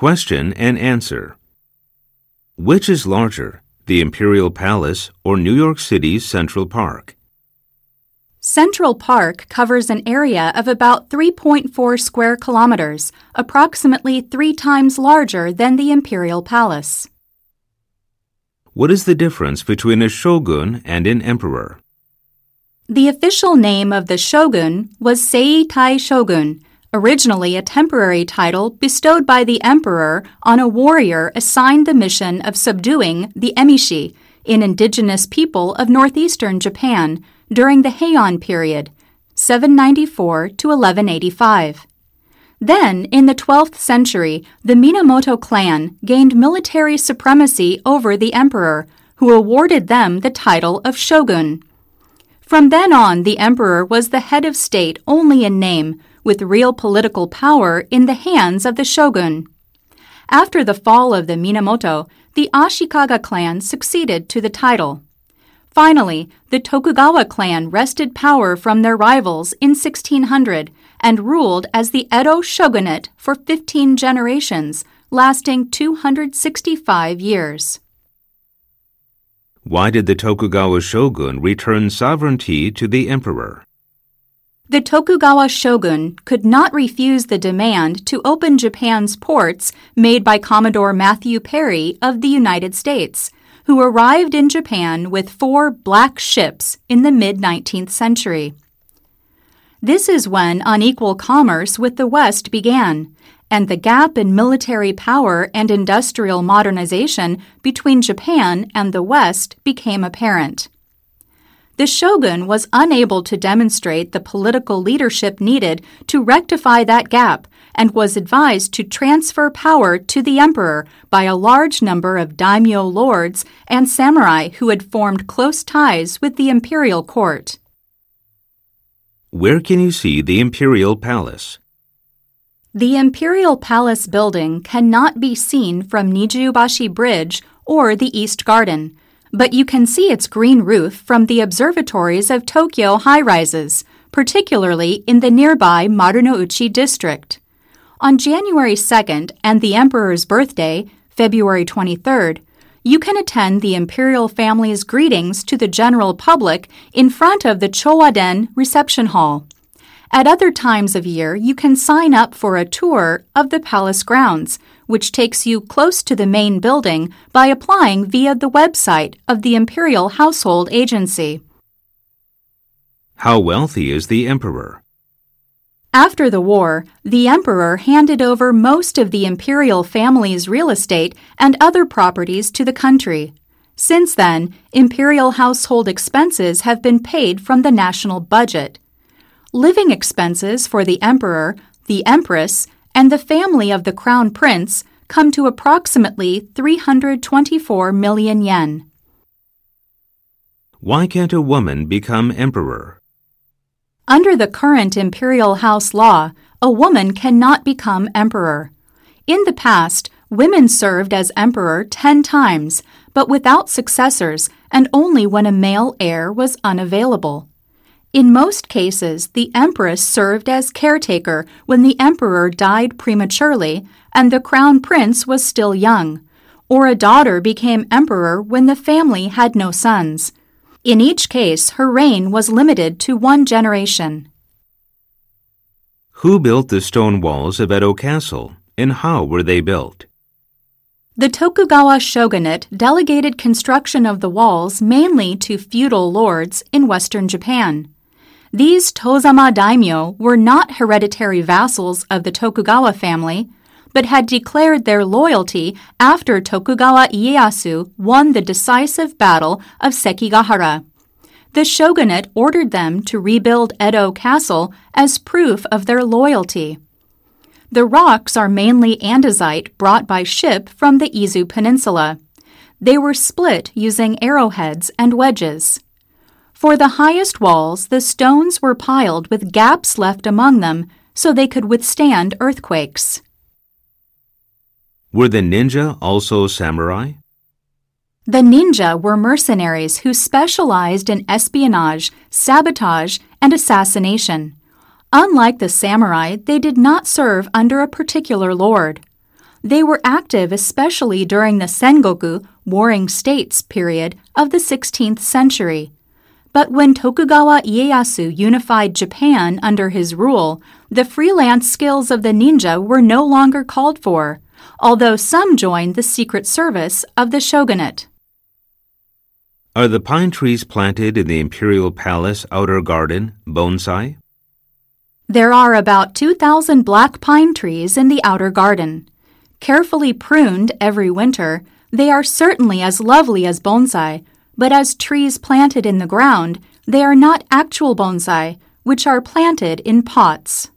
Question and answer. Which is larger, the Imperial Palace or New York City's Central Park? Central Park covers an area of about 3.4 square kilometers, approximately three times larger than the Imperial Palace. What is the difference between a shogun and an emperor? The official name of the shogun was Seii Taishogun, originally a temporary title bestowed by the emperor on a warrior assigned the mission of subduing the Emishi, an indigenous people of northeastern Japan, during the Heian period, 794 to 1185. Then, in the 12th century, the Minamoto clan gained military supremacy over the emperor, who awarded them the title of shogun. From then on, the emperor was the head of state only in name, with real political power in the hands of the shogun. After the fall of the Minamoto, the Ashikaga clan succeeded to the title. Finally, the Tokugawa clan wrested power from their rivals in 1600 and ruled as the Edo shogunate for 15 generations, lasting 265 years. Why did the Tokugawa shogun return sovereignty to the emperor? The Tokugawa shogun could not refuse the demand to open Japan's ports made by Commodore Matthew Perry of the United States, who arrived in Japan with four black ships in the mid 19th century. This is when unequal commerce with the West began, and the gap in military power and industrial modernization between Japan and the West became apparent. The shogun was unable to demonstrate the political leadership needed to rectify that gap and was advised to transfer power to the emperor by a large number of daimyo lords and samurai who had formed close ties with the imperial court. Where can you see the Imperial Palace? The Imperial Palace building cannot be seen from Nijubashi Bridge or the East Garden, but you can see its green roof from the observatories of Tokyo high rises, particularly in the nearby Marunouchi district. On January 2nd and the Emperor's birthday, February 23rd, you can attend the imperial family's greetings to the general public in front of the Chowaden reception hall. At other times of year, you can sign up for a tour of the palace grounds, which takes you close to the main building by applying via the website of the Imperial Household Agency. How wealthy is the emperor? After the war, the emperor handed over most of the imperial family's real estate and other properties to the country. Since then, imperial household expenses have been paid from the national budget. Living expenses for the emperor, the empress, and the family of the crown prince come to approximately 324 million yen. Why can't a woman become emperor? Under the current imperial house law, a woman cannot become emperor. In the past, women served as emperor 10 times, but without successors and only when a male heir was unavailable. In most cases, the empress served as caretaker when the emperor died prematurely and the crown prince was still young, or a daughter became emperor when the family had no sons. In each case, her reign was limited to one generation. Who built the stone walls of Edo Castle, and how were they built? The Tokugawa shogunate delegated construction of the walls mainly to feudal lords in western Japan. These Tozama daimyo were not hereditary vassals of the Tokugawa family, but had declared their loyalty after Tokugawa Ieyasu won the decisive battle of Sekigahara. The shogunate ordered them to rebuild Edo Castle as proof of their loyalty. The rocks are mainly andesite brought by ship from the Izu Peninsula. They were split using arrowheads and wedges. For the highest walls, the stones were piled with gaps left among them so they could withstand earthquakes. Were the ninja also samurai? The ninja were mercenaries who specialized in espionage, sabotage, and assassination. Unlike the samurai, they did not serve under a particular lord. They were active especially during the Sengoku, Warring States period of the 16th century. But when Tokugawa Ieyasu unified Japan under his rule, the freelance skills of the ninja were no longer called for, although some joined the secret service of the shogunate. Are the pine trees planted in the imperial palace outer garden bonsai? There are about 2,000 black pine trees in the outer garden. Carefully pruned every winter, they are certainly as lovely as bonsai, but as trees planted in the ground, they are not actual bonsai, which are planted in pots.